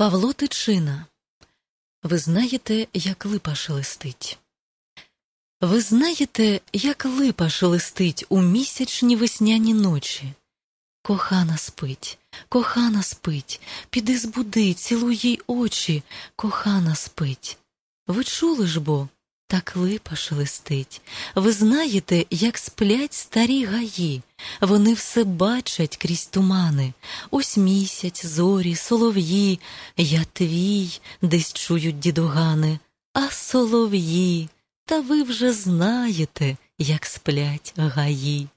Павло Тичина. Ви знаєте, як липа шелестить. Ви знаєте, як липа шелестить у місячні весняні ночі. Кохана спить, кохана спить, піди збуди, цілуй їй очі, кохана спить. Ви чули ж бо, так липа шелестить. Ви знаєте, як сплять старі гаї, вони все бачать крізь тумани. Ось місяць, зорі, солов'ї, я твій, десь чують дідугани, а солов'ї, та ви вже знаєте, як сплять гаї.